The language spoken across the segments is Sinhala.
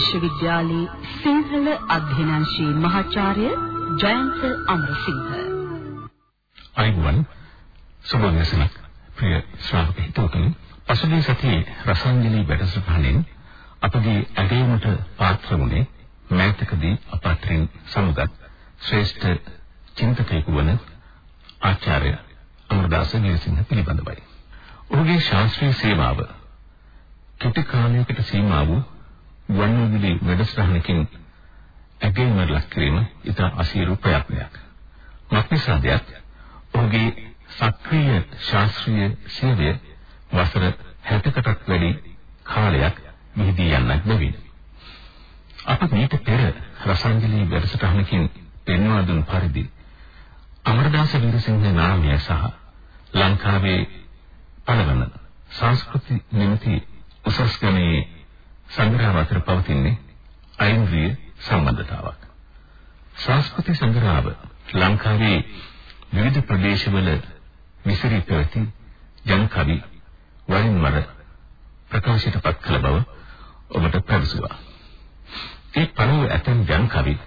විශ්වවිද්‍යාලයේ සිංහල අධ්‍යනාංශයේ මහාචාර්ය ජයන්ත අමරසිංහ. අයිබෝන් සුබෝදේශනක් ප්‍රිය ශ්‍රාවක හිතවතුනි. පසුගිය සතියේ රසාංජලි වැඩසටහනෙන් අපගේ ඇගයීමට පාත්‍ර වුණේ මෑතකදී අපත්‍රින් සමුගත් ශ්‍රේෂ්ඨ චින්තකයෙකු වන ආචාර්ය අමරදාස නිරසිංහ පිළිබඳවයි. ඔහුගේ ශාස්ත්‍රීය සේවාව කෙටි කාලයකට සීමා වූ වන්විවිලි වැඩසටහනකින් ඇගයීමට ලක් කිරීම ඉතා අසීරු ප්‍රයත්නයක්. මක්නිසාදයක් ඔහුගේ සක්‍රීය ශාස්ත්‍රීය සේවය වසර 60කටත් වැඩි කාලයක් මෙහිදී යන්නක් බැවින් අප මීට පෙර රසාංජලි වැඩසටහනකින් පෙන්වා දුන් පරිදි අමරදාස වීරසිංහ නාමය සහ ලංකාවේ පළවන සංස්කෘති නිමිති උසස් ගණයේ සංග්‍රහ අතර පවතින්නේ අයින්ද්‍රිය සම්බන්ධතාවක්. සංස්කෘති සංග්‍රහව ලංකාවේ විවිධ ප්‍රදේශවල විසිරී පැවති ජන කවි වරින් වර ප්‍රකාශයටපත් කළ බව ඔබට පැවසුවා. ඒ පළව ඇතන් ජන කවි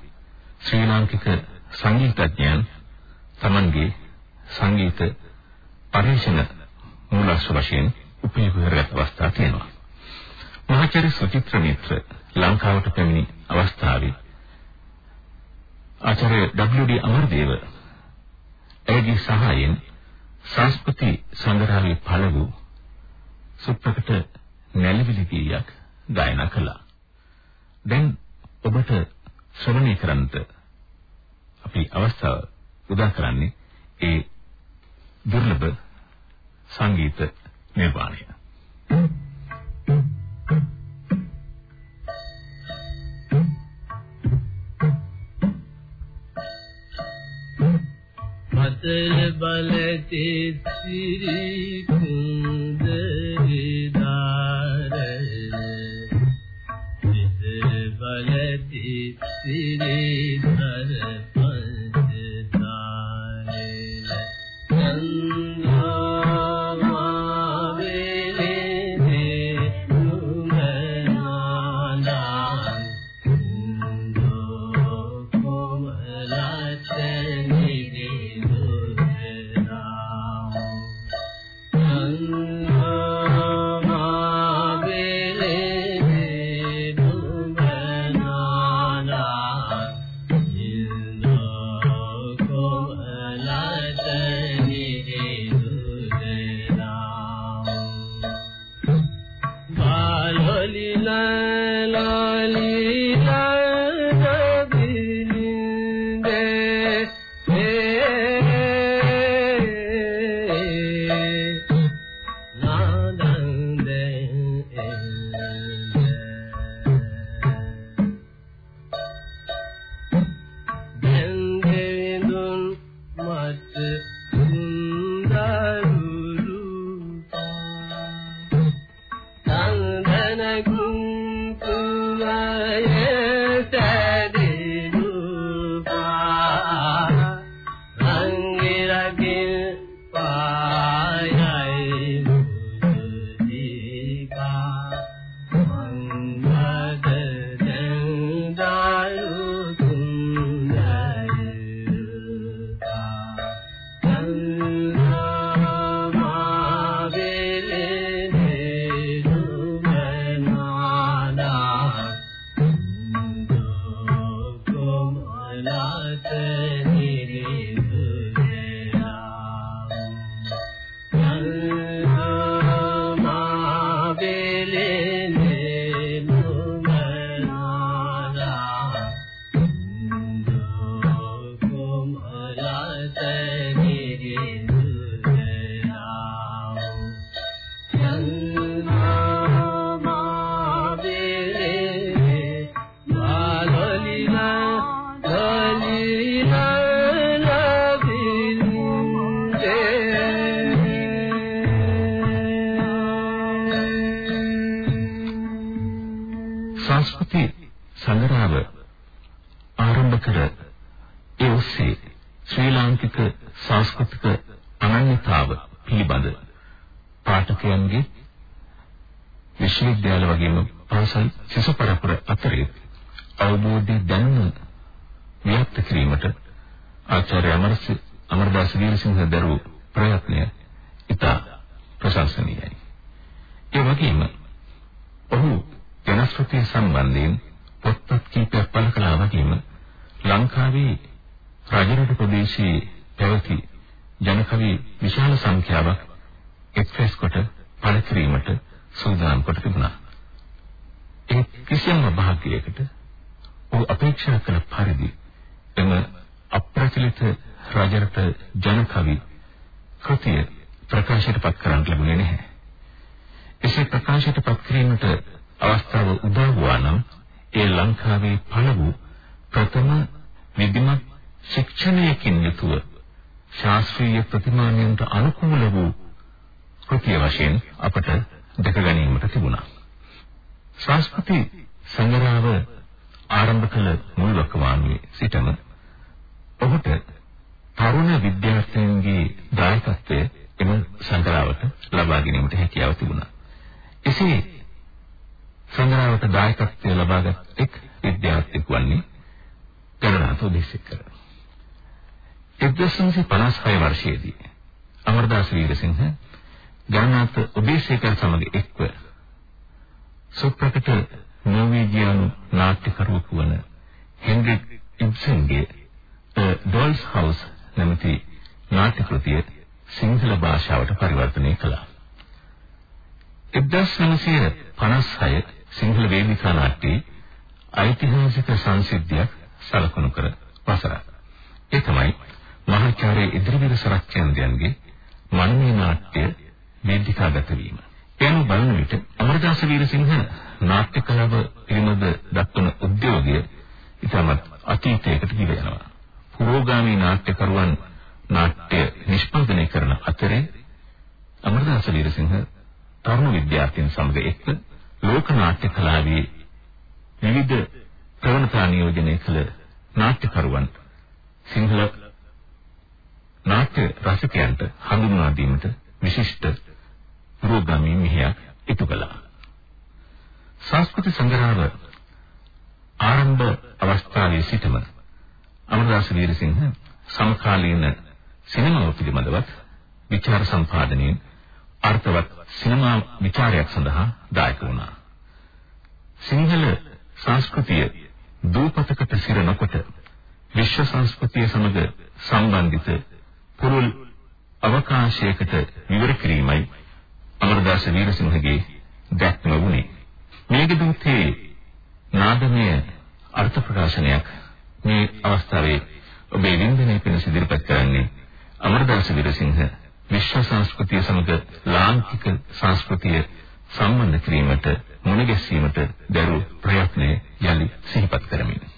ශ්‍රී ලාංකික සංගීතඥයන් Tamanගේ සංගීත පරිශන මූලස්ස වශයෙන් උපයෝග කරගත් අවස්ථා තියෙනවා. මහාචාර්ය සුචිත්‍ර මිත්‍ර ලංකාවට පැමිණි අවස්ථාවේ ආචාර්ය W.D. අමරදේව එගේ සහායෙන් සංස්කෘති සංග්‍රහයේ පළවු සුප්‍රකට නැලවිලි ගීයක් ගායනා කළා. දැන් ඔබට ශ්‍රවණය කරන්නට අපි අවස්ථාව උදා කරන්නේ ඒ දුර්ලභ සංගීත නිර්මාණය. මතල බලති සිරි කුඳරි දාරේ විතර බලති සිරි ධර වගේම ලංකාවේ රජරට ප්‍රදේශයේ පැවති ජනකවි විශාල සංඛ්‍යාවක් එක්ස්ප්‍රෙස් කොට පළ කිරීමට සූදානම් කොට තිබුණා. ඒ කිසියම් භාගයකට ඔහු අපේක්ෂා කළ පරිදි එම අප්‍රචලිත රජරට ජනකවි කෘතිය ප්‍රකාශයට පත් කරන්න ලැබුණේ නැහැ. එසේ ප්‍රකාශයට පත් කිරීමට අවස්ථාව උදා වුණා නම් ඒ ලංකාවේ පළමු ප්‍රථම විධිමත් ශික්ෂණයකින් යුතුව ශාස්ත්‍රීය ප්‍රතිමානයන්ට අනුකූල වූ කෘතිය වශයෙන් අපට දැක ගැනීමට තිබුණා. සංස්කෘති සංග්‍රහව ආරම්භ කළ මුල් වකවානුවේ සිටම ඔහුට තරුණ විද්‍යාර්ථීන්ගේ දායකත්වය එම සංග්‍රහවට ලබා ගැනීමට හැකියාව තිබුණා. එසේ සංග්‍රහවට දායකත්වය ලබාගත් එක් විද්‍යාර්ථියෙක් වන්නේ ගණනාත උදේශකර. 1956 වර්ෂයේදී අමරදාස වීරසිංහ ගණනාත උදේශකර සමග එක්ව සුප්‍රකට නෝවේජියානු නාට්‍යකරුවෙකු වන හෙන්රික් ඉබ්සන්ගේ ඩෝල්ස් හවුස් නැමැති නාට්‍ය කෘතිය සිංහල භාෂාවට පරිවර්තනය කළා. 1956 සිංහල වේදිකා නාට්‍යයේ ඓතිහාසික සංසිද්ධියක් සලකුණු කර වසරක්. ඒ තමයි මහාචාර්ය ඉදිරිවිර සරච්චන්දයන්ගේ මනමේ නාට්‍ය වේදිකාගත වීම. එයන් බලන විට අමරදාස වීරසිංහ නාට්‍ය කලාව පිළිබඳ දක්වන උද්‍යෝගය ඉතාමත් අතීතයකට ගිව යනවා. පුරෝගාමී නාට්‍යකරුවන් නාට්‍ය නිෂ්පාදනය කරන අතරේ අමරදාස වීරසිංහ තරුණ විද්‍යාර්ථීන් සමග එක්ව ලෝක නාට්‍ය කලාවේ විවිධ ප්‍රවණතා නියෝජනය කළ නාට්‍යකරුවන් සිංහල නාට්‍ය රසිකයන්ට හඳුන්වා දීමට විශිෂ්ට පුරෝගාමී මෙහෙයක් ඉටු කළා. සංස්කෘති සංග්‍රහව ආරම්භ අවස්ථාවේ සිටම අමරදාස වීරසිංහ සමකාලීන සිනමාව පිළිබඳවත් විචාර සම්පාදනයෙන් අර්ථවත් සිනමා විචාරයක් සඳහා දායක වුණා. සිංහල සංස්කෘතිය දූපතකට සිර නොකොට විශ්ව සංස්කෘතිය සමග සම්බන්ධිත පුරුල් අවකාශයකට විවර කිරීමයි අමරදාස වීරසිංහගේ දැක්ම වුණේ. මේකදුතේ නාදමය අර්ථ ප්‍රකාශනයක් මේ අවස්ථාවේ ඔබේ වින්දනය පිණිස ඉදිරිපත් කරන්නේ අමරදාස වීරසිංහ විශ්ව සංස්කෘතිය සමග ලාංකික සංස්කෘතිය සම්බන්ධ කිරීමට මුණ ගැසීමට දරූ ප්‍රයත්නය යලි සිහිපත් කරමින්.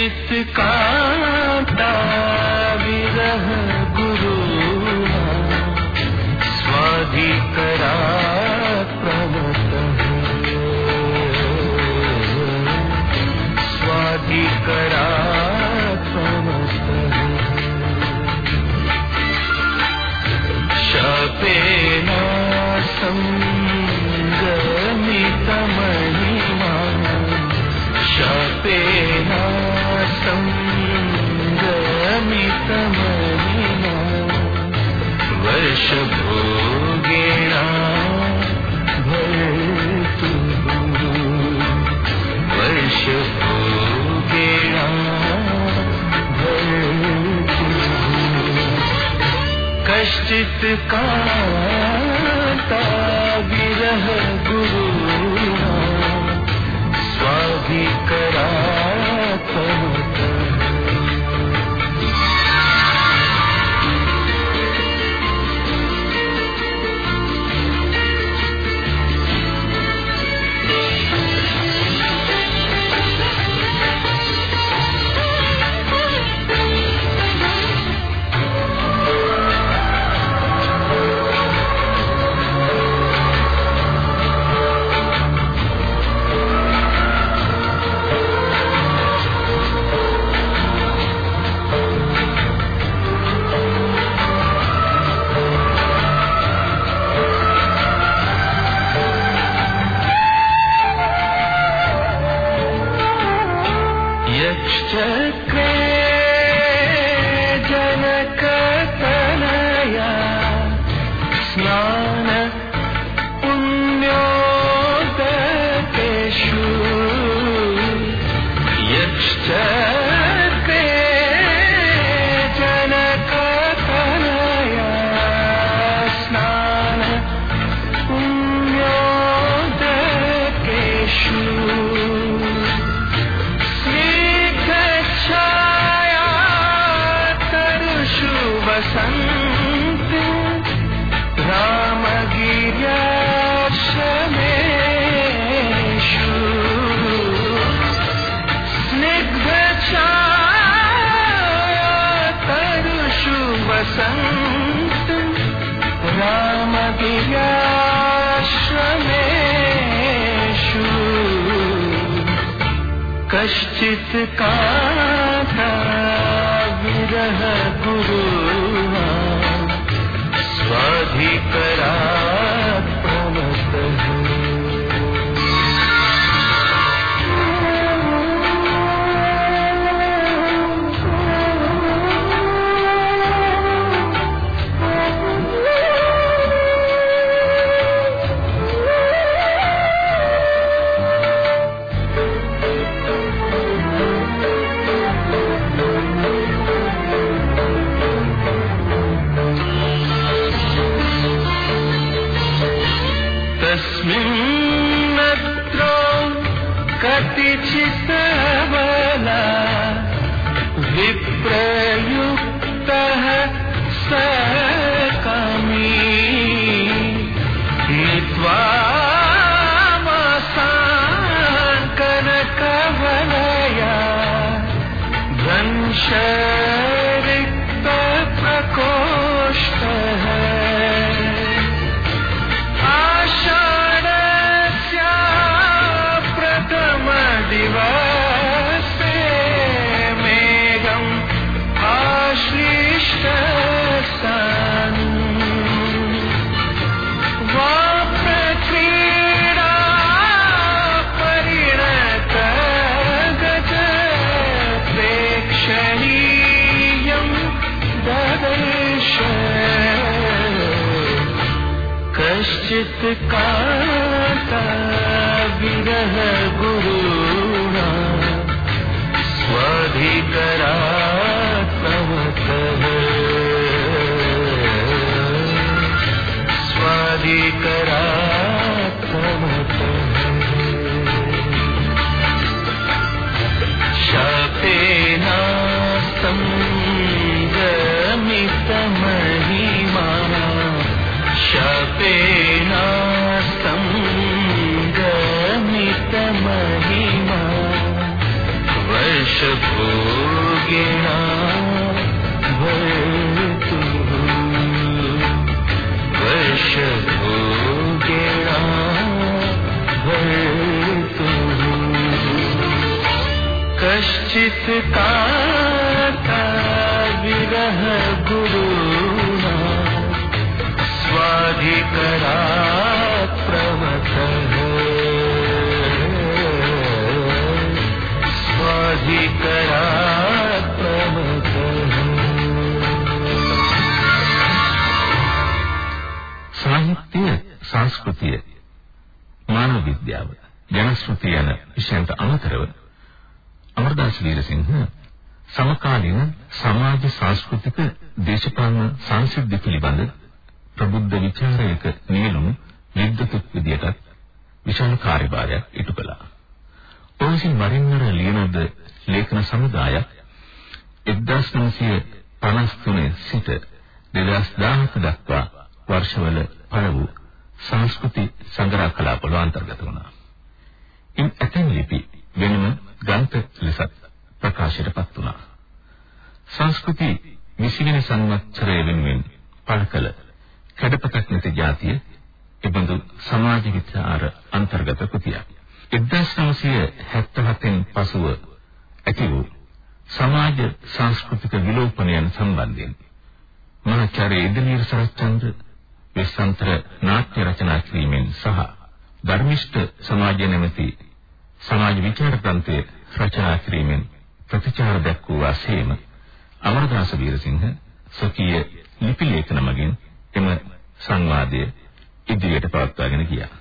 कश्चित् चित का विरह गुरु स्वाधि करा कश्चित् का Again. වීරසිංහ සමකාලීන සමාජ සංස්කෘතික දේශපාලන සංසිද්ධි පිළිබඳ ප්‍රබුද්ධ විචාරයක නියලුණු විද්වතුක් විදියට විශාල කාර්යභාරයක් ඉටු කළා. ඔවසින් වරින්වර ලියනද ලේඛන සමුදායක් 1953 සිට 2017 දක්වා වර්ෂවල පළ වූ සංස්කෘති සංග්‍රහ කලාපවල අන්තර්ගත වුණා. ඉන් ඇතැම් ලිපි වෙනම ග්‍රන්ථ ලෙස ප්‍රකාශයටපත් වුණා. සංස්කෘති 20 වෙනි සංවත්සරය වෙනුවෙන් පළ කළ කඩපතක් නැති જાතිය එබඳු සමාජ විචාර අන්තර්ගත කෘතියක්. 1977න් පසුව ඇති වූ සමාජ සංස්කෘතික විලෝපනයන් සම්බන්ධයෙන් මහාචාර්ය ඉදිරිය සරච්චන්ද්‍ර විශ්වන්තර නාට්‍ය රචනා කිරීමෙන් සහ ධර්මිෂ්ඨ සමාජය නැමැති සමාජ විචාර ග්‍රන්ථය රචනා කිරීමෙන් ප්‍රතිචාර දක්වූ වාසයේම අමරදාස වීරසිංහ සොකීය ලිපි ලේඛන මගින් එම සංවාදය ඉදිරියට පවත්වාගෙන ගියා.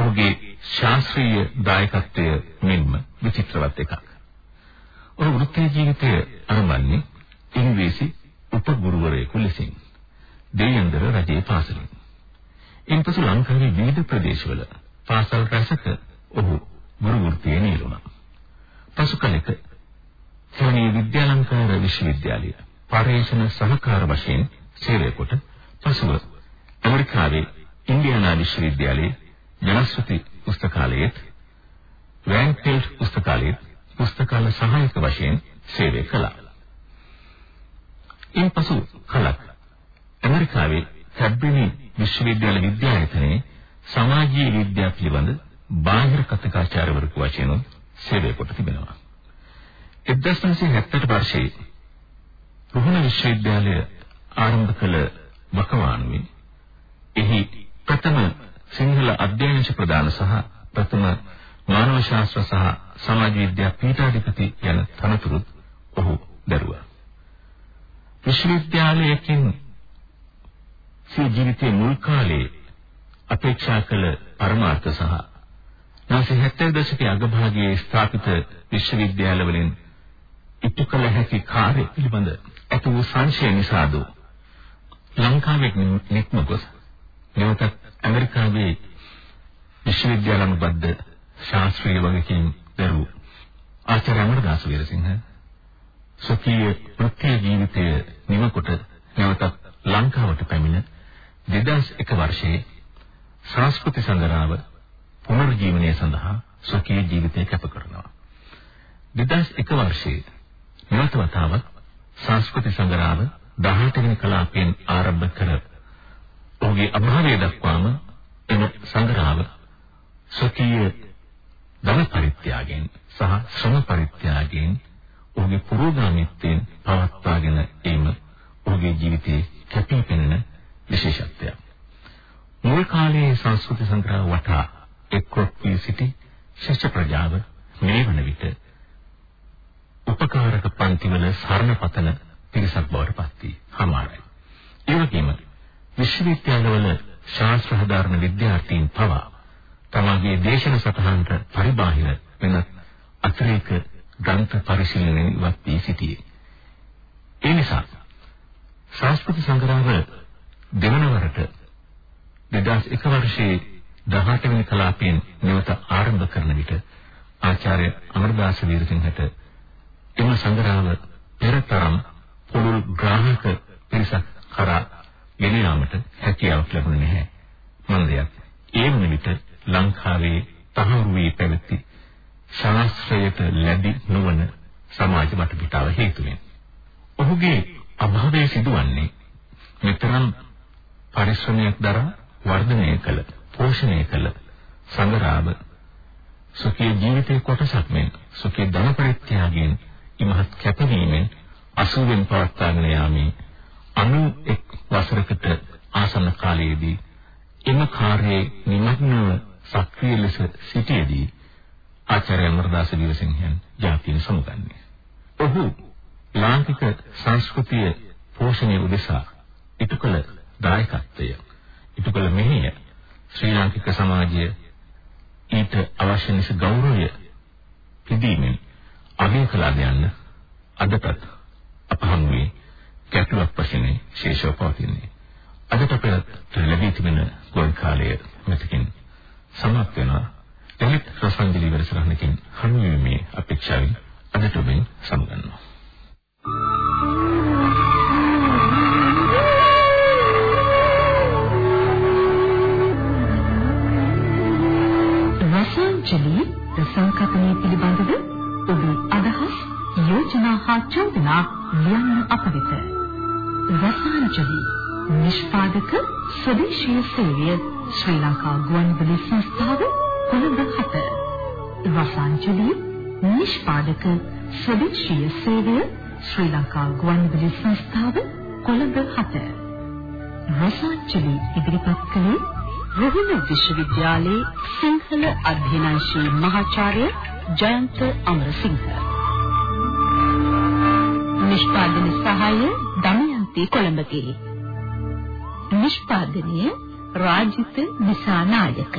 ඔහුගේ ශාස්ත්‍රීය දායකත්වය මෙන්ම විචිත්‍රවත් එකක්. ඔහු වෘත්ති ජීවිතය ආරම්භන්නේ ඉංග්‍රීසි උපගුරුවරයෙකු ලෙසින් දෙයන්දර රජයේ පාසලින්. ඉන්පසු ලංකාවේ විවිධ ප්‍රදේශවල පාසල් රැසක ඔහු ගුරු වෘත්තියේ නියුණා. පසු කලෙක සෝනී විද්‍යාලංකාර විශ්වවිද්‍යාලය පර්යේෂණ සහකාර වශයෙන් සේවය කොට පසුව ඇමරිකාවේ ඉන්ඩියානා විශ්වවිද්‍යාලයේ ජනශ්‍රුති පුස්තකාලයේ රෑන්ෆීල්ඩ් පුස්තකාලයේ පුස්තකාල සහායක වශයෙන් සේවය කළා. ඉන්පසු කලක් ඇමරිකාවේ කැබ්බිනි විශ්වවිද්‍යාල විද්‍යායතනයේ සමාජීය විද්‍යාව පිළිබඳ බාහිර කථිකාචාර්යවරයෙකු වශයෙන් සේවය කොට තිබෙනවා. 1970 වර්ෂයේ රුහුණ විශ්වවිද්‍යාලය ආරම්භ කළ වකවානුවේ එහි ප්‍රථම සිංහල අධ්‍යයනශ ප්‍රදාන සහ ප්‍රථම මානව ශාස්ත්‍ර සහ සමාජ විද්‍යා පීඨාධිපති යන තනතුරුත් ඔහු දරුවා. විශ්වවිද්‍යාලයකින් සිය ජීවිතයේ මුල් කාලයේ අපේක්ෂා කළ පරමාර්ථ සහ 1970 දශකයේ අගභාගයේ ස්ථාපිත විශ්වවිද්‍යාලවලින් ඉටු කළ හැකි කාර්ය පිළිබඳ ඇති වූ සංශය නිසාද ලංකාවේ නික්ම ගොස් නැවතත් ඇමරිකාවේ විශ්වවිද්‍යාලනුබද්ධ ශාස්ත්‍රීය වගකීම් දරූ ආචාර්ය අමරදාස වීරසිංහ සොකී වෘත්තීය ජීවිතය නිමකොට නැවතත් ලංකාවට පැමිණ 2001 වර්ෂයේ සංස්කෘති සංගරාව පුනර්ජීවනය සඳහා සොකී ජීවිතය කැප කරනවා. 2001 වර්ෂයේ නැවත වතාවක් සංස්කෘති සංගරාව 18 වෙනි කලාපයෙන් ආරම්භ කර ඔහුගේ අභාවය දක්වාම එම සංගරාව සොකීය ධන පරිත්‍යාගයෙන් සහ ශ්‍රම පරිත්‍යාගයෙන් ඔහුගේ පුරෝගාමීත්වයෙන් පවත්වාගෙන ඒම ඔහුගේ ජීවිතයේ කැපී පෙනෙන විශේෂත්වයක්. මුල් කාලයේ සංස්කෘති සංග්‍රහ වටා එක්රොක් වී සිටි ශිෂ්‍ය ප්‍රජාව මේ වන විට උපකාරක පන්තිවල සරණපතන පිරිසක් බවට පත් වී හමාරයි. ඒ වගේම විශ්වවිද්‍යාලවල ශාස්ත්‍ර හදාරන විද්‍යාර්ථීන් පවා තමගේ දේශන සටහනට පරිබාහිර වෙන අතිරේක ග්‍රන්ථ පරිශීලනයෙන් ඉවත් වී සිටියේ. ඒ නිසා සංස්කෘති සංග්‍රහව දෙවනවරට 2001 වර්ෂයේ 18 වෙනි කලාපයෙන් නැවත ආරම්භ කරන විට ආචාර්ය අමරදාස වීරසිංහට එම සංග්‍රහව පෙරතරම් පුළුල් ග්‍රාහක පිරිසක් කරා ගෙන යාමට හැකියාවක් ලැබුණේ නැහැ. මන්දයක් ඒ වන විට ලංකාවේ තහවුරු වී පැවති ශාස්ත්‍රයට ලැබි නොවන සමාජ වටපිටාව හේතුවෙන්. ඔහුගේ අභාවයේ සිදුවන්නේ මෙතරම් පරිශ්‍රමයක් දරා වර්ධනය කළ පෝෂණය කළ සංගරාව සුඛී ජීවිතයේ කොටසක් මෙන් සුඛී ධන පරිත්‍යාගයෙන් ඉමහත් කැපවීමෙන් අසුවෙන් පවත්වාගෙන යාමේ 91 වසරකට ආසන්න කාලයේදී එම කාර්යයේ නිමග්නව සක්‍රිය ලෙස සිටියේදී ආචාර්ය අමරදාස වීරසිංහයන් ජාතිය සමුගන්නේ. ඔහු ලාංකික සංස්කෘතිය පෝෂණය උදෙසා ඉටු කළ දායකත්වය ඉටු කළ මෙහෙය ශ්‍රී ලාංකික සමාජය ඊට අවශ්‍ය නිස ගෞරවය පිදීමෙන් අගය කළා යන්න අදටත් අප හමුවේ ගැටලුවක් වශයෙන් ශේෂව පවතින්නේ. අදට අපට ලැබී තිබෙන ගොන් කාලය මෙතකින් සමාප්ත වෙනවා. එලිත් රසංජලි වැඩසටහනකින් හමු වීමේ අපේක්ෂාවෙන් අදට ඔබෙන් සමුගන්නවා. රසාංජලි සංකල්පනයේ පිළිබඳව ඔබේ අදහස් යෝජනා හා චෝදනා ලියන්න අප වෙත. රසාංජලි නිෂ්පාදක ස්වදේශීය සේවය ශ්‍රී ලංකා ගුවන්විදුලි සංස්ථාව කොළඹ 7. රසාංජලි නිෂ්පාදක ස්වදේශීය සේවය ශ්‍රී ලංකා ගුවන්විදුලි සංස්ථාව කොළඹ 7. රසාංජලි ඉදිරිපත් කළේ රුහුණ විශ්වවිද්‍යාලයේ සිංහල අධ්‍යනාංශයේ මහාචාර්ය ජයන්ත අමරසිංහ. නිෂ්පාදන සහාය දමයන්ති කොළඹගේ. නිෂ්පාදනය රාජිත දිසානායක